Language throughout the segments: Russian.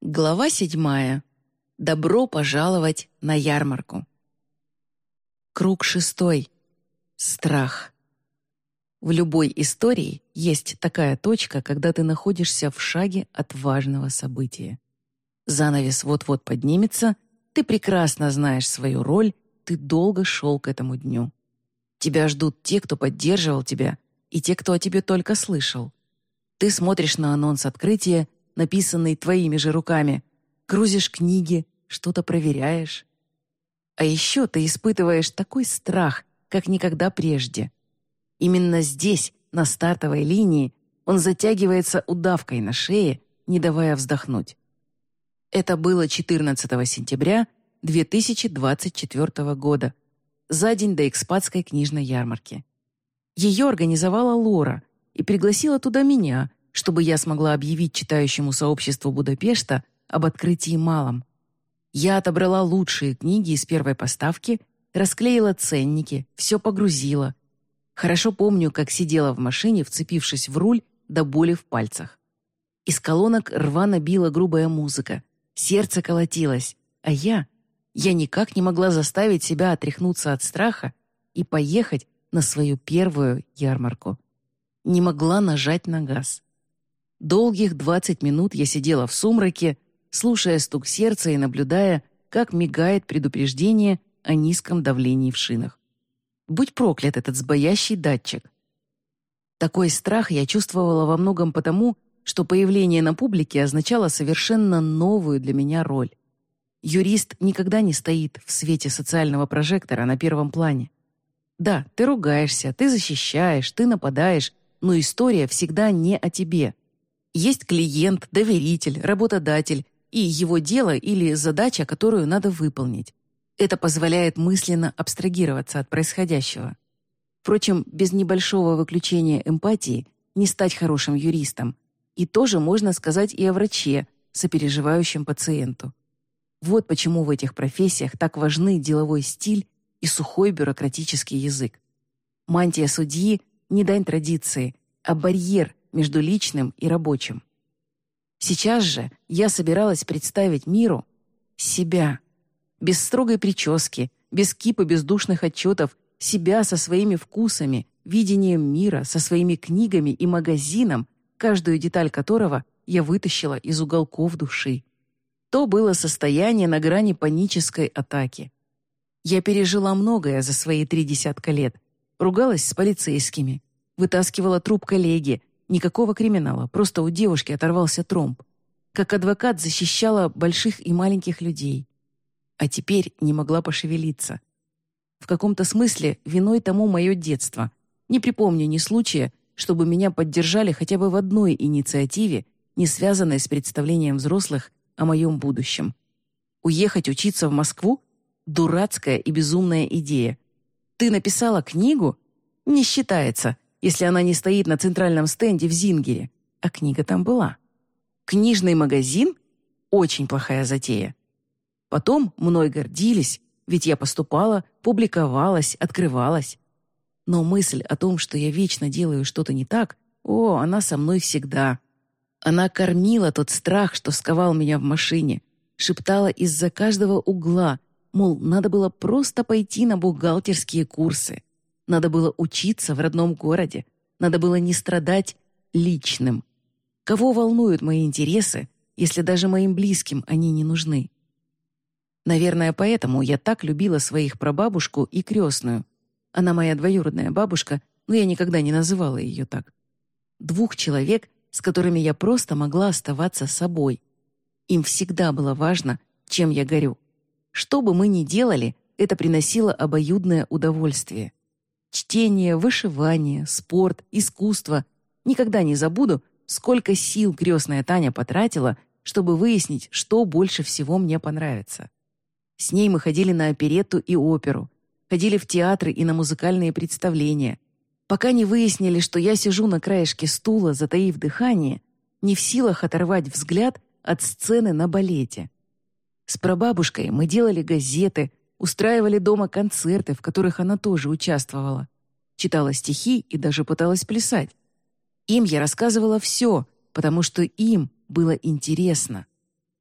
Глава седьмая. Добро пожаловать на ярмарку. Круг шестой. Страх. В любой истории есть такая точка, когда ты находишься в шаге от важного события. Занавес вот-вот поднимется, ты прекрасно знаешь свою роль, ты долго шел к этому дню. Тебя ждут те, кто поддерживал тебя, и те, кто о тебе только слышал. Ты смотришь на анонс открытия, написанный твоими же руками, грузишь книги, что-то проверяешь. А еще ты испытываешь такой страх, как никогда прежде. Именно здесь, на стартовой линии, он затягивается удавкой на шее, не давая вздохнуть. Это было 14 сентября 2024 года, за день до экспатской книжной ярмарки. Ее организовала Лора и пригласила туда меня, чтобы я смогла объявить читающему сообществу Будапешта об открытии малом. Я отобрала лучшие книги из первой поставки, расклеила ценники, все погрузила. Хорошо помню, как сидела в машине, вцепившись в руль до боли в пальцах. Из колонок рвано била грубая музыка, сердце колотилось, а я... Я никак не могла заставить себя отряхнуться от страха и поехать на свою первую ярмарку. Не могла нажать на газ. Долгих двадцать минут я сидела в сумраке, слушая стук сердца и наблюдая, как мигает предупреждение о низком давлении в шинах. Будь проклят этот сбоящий датчик. Такой страх я чувствовала во многом потому, что появление на публике означало совершенно новую для меня роль. Юрист никогда не стоит в свете социального прожектора на первом плане. Да, ты ругаешься, ты защищаешь, ты нападаешь, но история всегда не о тебе. Есть клиент, доверитель, работодатель, и его дело или задача, которую надо выполнить. Это позволяет мысленно абстрагироваться от происходящего. Впрочем, без небольшого выключения эмпатии не стать хорошим юристом. И тоже можно сказать и о враче, сопереживающем пациенту. Вот почему в этих профессиях так важны деловой стиль и сухой бюрократический язык. Мантия судьи — не дань традиции, а барьер между личным и рабочим. Сейчас же я собиралась представить миру себя. Без строгой прически, без кипа бездушных отчетов, себя со своими вкусами, видением мира, со своими книгами и магазином, каждую деталь которого я вытащила из уголков души. То было состояние на грани панической атаки. Я пережила многое за свои три десятка лет. Ругалась с полицейскими, вытаскивала труп коллеги, Никакого криминала, просто у девушки оторвался тромб. Как адвокат защищала больших и маленьких людей. А теперь не могла пошевелиться. В каком-то смысле виной тому мое детство. Не припомню ни случая, чтобы меня поддержали хотя бы в одной инициативе, не связанной с представлением взрослых о моем будущем. Уехать учиться в Москву? Дурацкая и безумная идея. Ты написала книгу? Не считается если она не стоит на центральном стенде в Зингере, а книга там была. Книжный магазин — очень плохая затея. Потом мной гордились, ведь я поступала, публиковалась, открывалась. Но мысль о том, что я вечно делаю что-то не так, о, она со мной всегда. Она кормила тот страх, что сковал меня в машине, шептала из-за каждого угла, мол, надо было просто пойти на бухгалтерские курсы. Надо было учиться в родном городе. Надо было не страдать личным. Кого волнуют мои интересы, если даже моим близким они не нужны? Наверное, поэтому я так любила своих прабабушку и крестную. Она моя двоюродная бабушка, но я никогда не называла ее так. Двух человек, с которыми я просто могла оставаться собой. Им всегда было важно, чем я горю. Что бы мы ни делали, это приносило обоюдное удовольствие. Чтение, вышивание, спорт, искусство. Никогда не забуду, сколько сил крестная Таня потратила, чтобы выяснить, что больше всего мне понравится. С ней мы ходили на оперетту и оперу, ходили в театры и на музыкальные представления. Пока не выяснили, что я сижу на краешке стула, затаив дыхание, не в силах оторвать взгляд от сцены на балете. С прабабушкой мы делали газеты, устраивали дома концерты, в которых она тоже участвовала. Читала стихи и даже пыталась плясать. Им я рассказывала все, потому что им было интересно.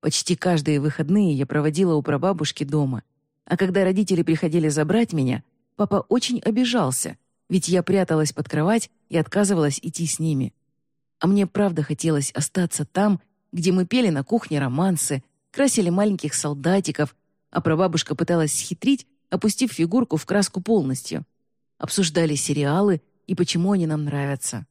Почти каждые выходные я проводила у прабабушки дома. А когда родители приходили забрать меня, папа очень обижался, ведь я пряталась под кровать и отказывалась идти с ними. А мне правда хотелось остаться там, где мы пели на кухне романсы, красили маленьких солдатиков, а прабабушка пыталась схитрить, опустив фигурку в краску полностью. Обсуждали сериалы и почему они нам нравятся.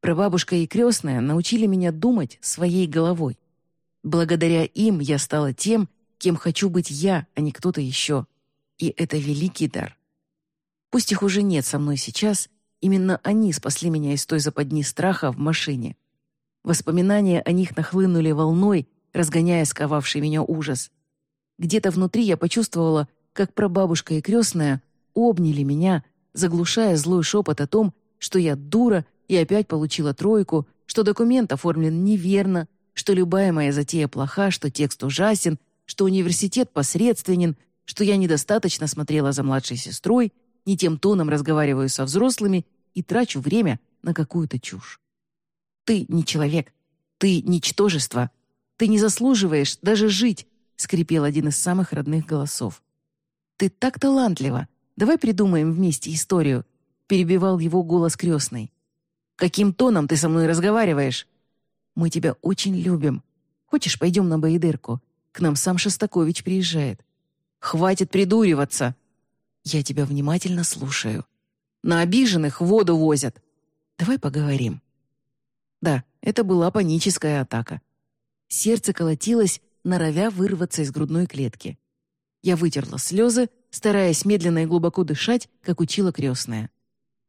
Прабабушка и крестная научили меня думать своей головой. Благодаря им я стала тем, кем хочу быть я, а не кто-то еще. И это великий дар. Пусть их уже нет со мной сейчас, именно они спасли меня из той западни страха в машине. Воспоминания о них нахлынули волной, разгоняя сковавший меня ужас. Где-то внутри я почувствовала, как прабабушка и крестная обняли меня, заглушая злой шепот о том, что я дура и опять получила тройку, что документ оформлен неверно, что любая моя затея плоха, что текст ужасен, что университет посредственен, что я недостаточно смотрела за младшей сестрой, не тем тоном разговариваю со взрослыми и трачу время на какую-то чушь. Ты не человек, ты ничтожество, ты не заслуживаешь даже жить, скрипел один из самых родных голосов. Ты так талантлива, давай придумаем вместе историю, перебивал его голос крестной. Каким тоном ты со мной разговариваешь? Мы тебя очень любим. Хочешь, пойдем на Баидырку? К нам сам Шостакович приезжает. Хватит придуриваться. Я тебя внимательно слушаю. На обиженных воду возят. Давай поговорим. Да, это была паническая атака. Сердце колотилось, норовя вырваться из грудной клетки. Я вытерла слезы, стараясь медленно и глубоко дышать, как учила крестная.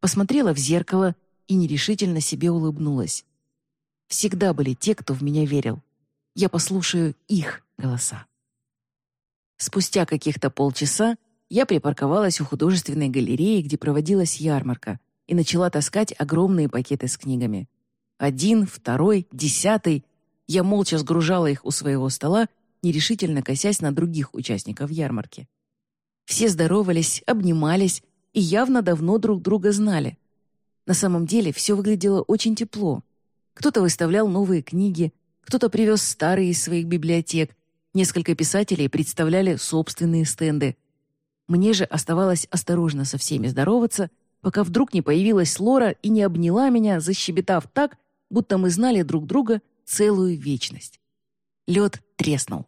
Посмотрела в зеркало и нерешительно себе улыбнулась. Всегда были те, кто в меня верил. Я послушаю их голоса. Спустя каких-то полчаса я припарковалась у художественной галереи, где проводилась ярмарка, и начала таскать огромные пакеты с книгами. Один, второй, десятый. Я молча сгружала их у своего стола, нерешительно косясь на других участников ярмарки. Все здоровались, обнимались и явно давно друг друга знали. На самом деле все выглядело очень тепло. Кто-то выставлял новые книги, кто-то привез старые из своих библиотек, несколько писателей представляли собственные стенды. Мне же оставалось осторожно со всеми здороваться, пока вдруг не появилась Лора и не обняла меня, защебетав так, будто мы знали друг друга целую вечность. Лед треснул.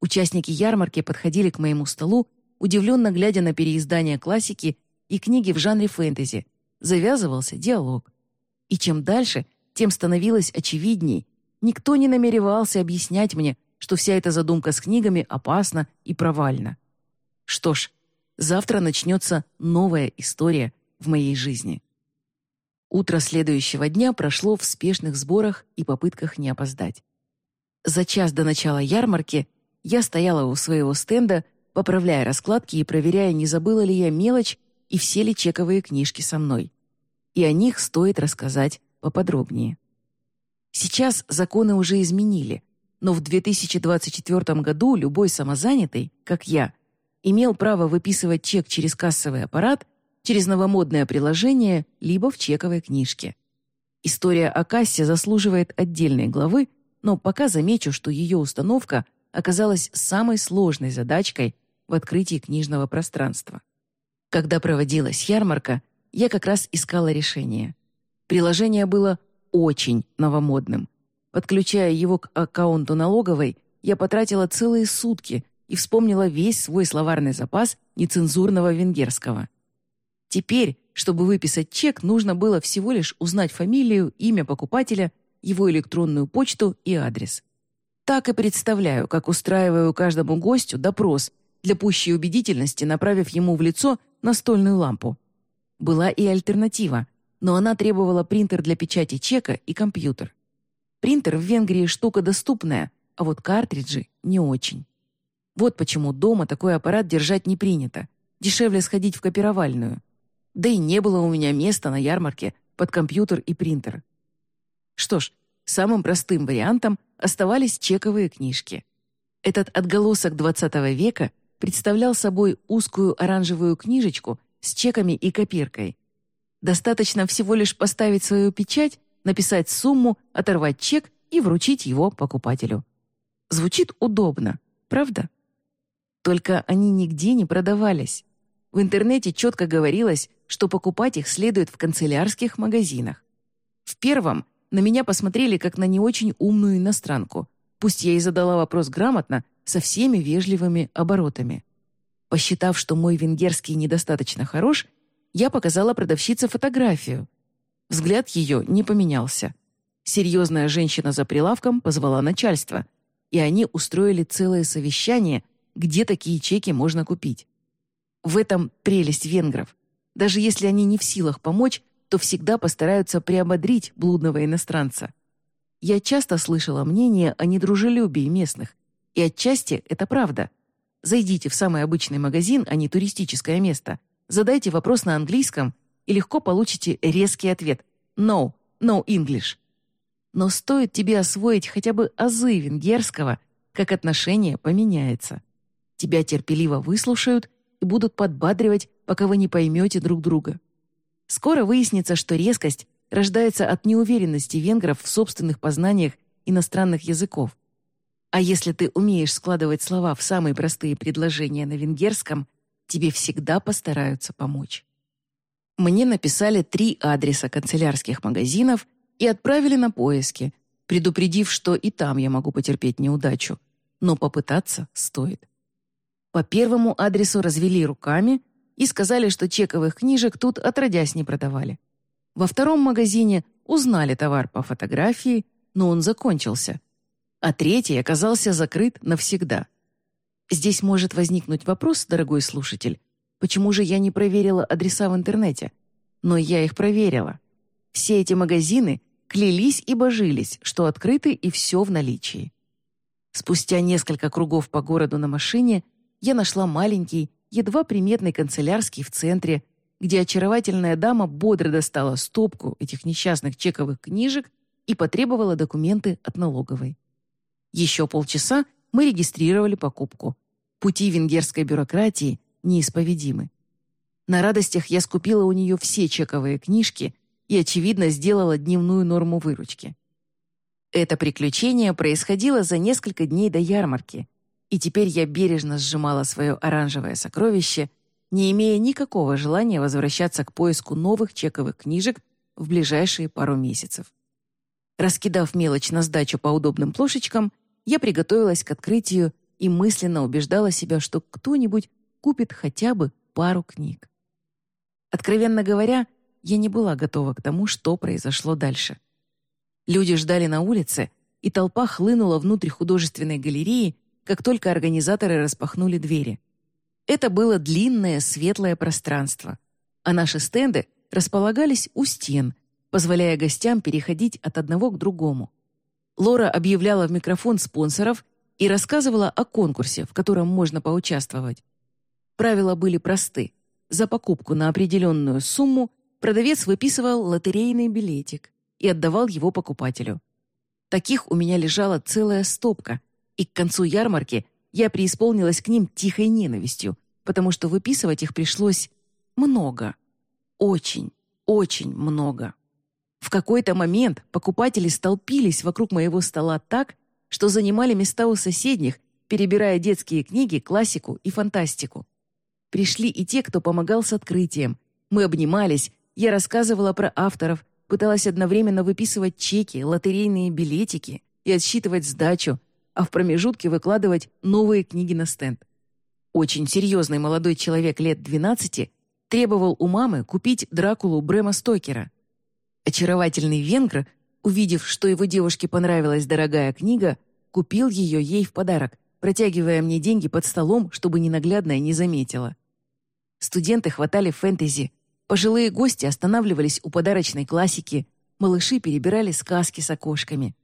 Участники ярмарки подходили к моему столу, удивленно глядя на переиздания классики и книги в жанре фэнтези. Завязывался диалог. И чем дальше — тем становилось очевидней. Никто не намеревался объяснять мне, что вся эта задумка с книгами опасна и провальна. Что ж, завтра начнется новая история в моей жизни. Утро следующего дня прошло в спешных сборах и попытках не опоздать. За час до начала ярмарки я стояла у своего стенда, поправляя раскладки и проверяя, не забыла ли я мелочь и все ли чековые книжки со мной. И о них стоит рассказать поподробнее. Сейчас законы уже изменили, но в 2024 году любой самозанятый, как я, имел право выписывать чек через кассовый аппарат, через новомодное приложение, либо в чековой книжке. История о кассе заслуживает отдельной главы, но пока замечу, что ее установка оказалась самой сложной задачкой в открытии книжного пространства. Когда проводилась ярмарка, я как раз искала решение. Приложение было очень новомодным. Подключая его к аккаунту налоговой, я потратила целые сутки и вспомнила весь свой словарный запас нецензурного венгерского. Теперь, чтобы выписать чек, нужно было всего лишь узнать фамилию, имя покупателя, его электронную почту и адрес. Так и представляю, как устраиваю каждому гостю допрос, для пущей убедительности направив ему в лицо настольную лампу. Была и альтернатива но она требовала принтер для печати чека и компьютер. Принтер в Венгрии штука доступная, а вот картриджи не очень. Вот почему дома такой аппарат держать не принято. Дешевле сходить в копировальную. Да и не было у меня места на ярмарке под компьютер и принтер. Что ж, самым простым вариантом оставались чековые книжки. Этот отголосок XX века представлял собой узкую оранжевую книжечку с чеками и копиркой, Достаточно всего лишь поставить свою печать, написать сумму, оторвать чек и вручить его покупателю. Звучит удобно, правда? Только они нигде не продавались. В интернете четко говорилось, что покупать их следует в канцелярских магазинах. В первом на меня посмотрели как на не очень умную иностранку, пусть я и задала вопрос грамотно, со всеми вежливыми оборотами. Посчитав, что мой венгерский недостаточно хорош, я показала продавщице фотографию. Взгляд ее не поменялся. Серьезная женщина за прилавком позвала начальство, и они устроили целое совещание, где такие чеки можно купить. В этом прелесть венгров. Даже если они не в силах помочь, то всегда постараются приободрить блудного иностранца. Я часто слышала мнение о недружелюбии местных, и отчасти это правда. Зайдите в самый обычный магазин, а не туристическое место, задайте вопрос на английском и легко получите резкий ответ «No, no English». Но стоит тебе освоить хотя бы азы венгерского, как отношение поменяется. Тебя терпеливо выслушают и будут подбадривать, пока вы не поймете друг друга. Скоро выяснится, что резкость рождается от неуверенности венгров в собственных познаниях иностранных языков. А если ты умеешь складывать слова в самые простые предложения на венгерском, тебе всегда постараются помочь. Мне написали три адреса канцелярских магазинов и отправили на поиски, предупредив, что и там я могу потерпеть неудачу, но попытаться стоит. По первому адресу развели руками и сказали, что чековых книжек тут отродясь не продавали. Во втором магазине узнали товар по фотографии, но он закончился. А третий оказался закрыт навсегда. Здесь может возникнуть вопрос, дорогой слушатель, почему же я не проверила адреса в интернете? Но я их проверила. Все эти магазины клялись и божились, что открыты и все в наличии. Спустя несколько кругов по городу на машине я нашла маленький, едва приметный канцелярский в центре, где очаровательная дама бодро достала стопку этих несчастных чековых книжек и потребовала документы от налоговой. Еще полчаса мы регистрировали покупку. Пути венгерской бюрократии неисповедимы. На радостях я скупила у нее все чековые книжки и, очевидно, сделала дневную норму выручки. Это приключение происходило за несколько дней до ярмарки, и теперь я бережно сжимала свое оранжевое сокровище, не имея никакого желания возвращаться к поиску новых чековых книжек в ближайшие пару месяцев. Раскидав мелочь на сдачу по удобным плошечкам, я приготовилась к открытию и мысленно убеждала себя, что кто-нибудь купит хотя бы пару книг. Откровенно говоря, я не была готова к тому, что произошло дальше. Люди ждали на улице, и толпа хлынула внутрь художественной галереи, как только организаторы распахнули двери. Это было длинное светлое пространство, а наши стенды располагались у стен, позволяя гостям переходить от одного к другому. Лора объявляла в микрофон спонсоров и рассказывала о конкурсе, в котором можно поучаствовать. Правила были просты. За покупку на определенную сумму продавец выписывал лотерейный билетик и отдавал его покупателю. Таких у меня лежала целая стопка, и к концу ярмарки я преисполнилась к ним тихой ненавистью, потому что выписывать их пришлось много. Очень, очень много. В какой-то момент покупатели столпились вокруг моего стола так, что занимали места у соседних, перебирая детские книги, классику и фантастику. Пришли и те, кто помогал с открытием. Мы обнимались, я рассказывала про авторов, пыталась одновременно выписывать чеки, лотерейные билетики и отсчитывать сдачу, а в промежутке выкладывать новые книги на стенд. Очень серьезный молодой человек лет 12 требовал у мамы купить Дракулу Брэма Стокера. Очаровательный венгр, увидев, что его девушке понравилась дорогая книга, купил ее ей в подарок, протягивая мне деньги под столом, чтобы ненаглядная не заметила. Студенты хватали фэнтези, пожилые гости останавливались у подарочной классики, малыши перебирали сказки с окошками.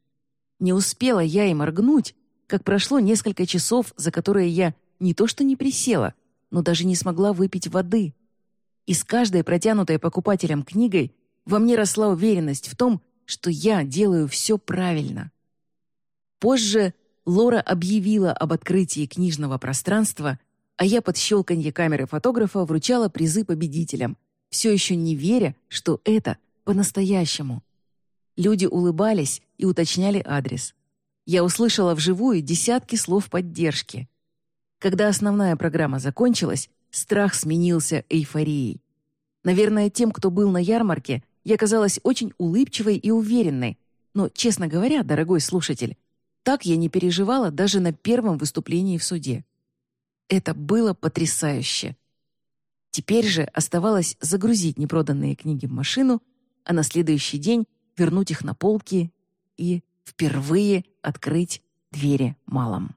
Не успела я и моргнуть, как прошло несколько часов, за которые я не то что не присела, но даже не смогла выпить воды. И с каждой протянутой покупателем книгой во мне росла уверенность в том, что я делаю все правильно. Позже Лора объявила об открытии книжного пространства, а я под щелканье камеры фотографа вручала призы победителям, все еще не веря, что это по-настоящему. Люди улыбались и уточняли адрес. Я услышала вживую десятки слов поддержки. Когда основная программа закончилась, страх сменился эйфорией. Наверное, тем, кто был на ярмарке, я казалась очень улыбчивой и уверенной, но, честно говоря, дорогой слушатель, так я не переживала даже на первом выступлении в суде. Это было потрясающе. Теперь же оставалось загрузить непроданные книги в машину, а на следующий день вернуть их на полки и впервые открыть двери малым.